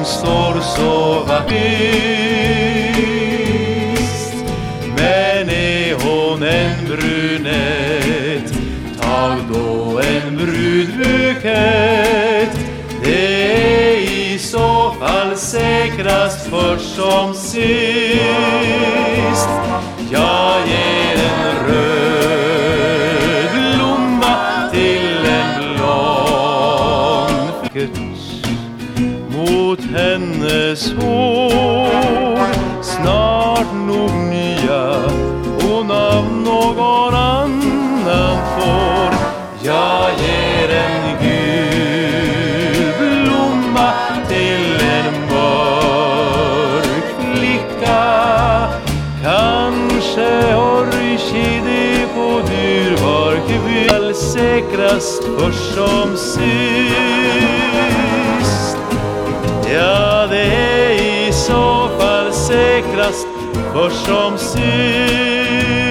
färgen står så vackert. Men är hon en brunett, tag då en brudbukett. Det är i så fall säkrast först som sist. Jag ger en röd blomma till en blond hennes hår. Snart nog nya hon av någon annan får. Jag ger en gul blomma till en mörk flicka. Kanske orkidé på dyrbar kväll säkrast först som sist. for Shamsi. see.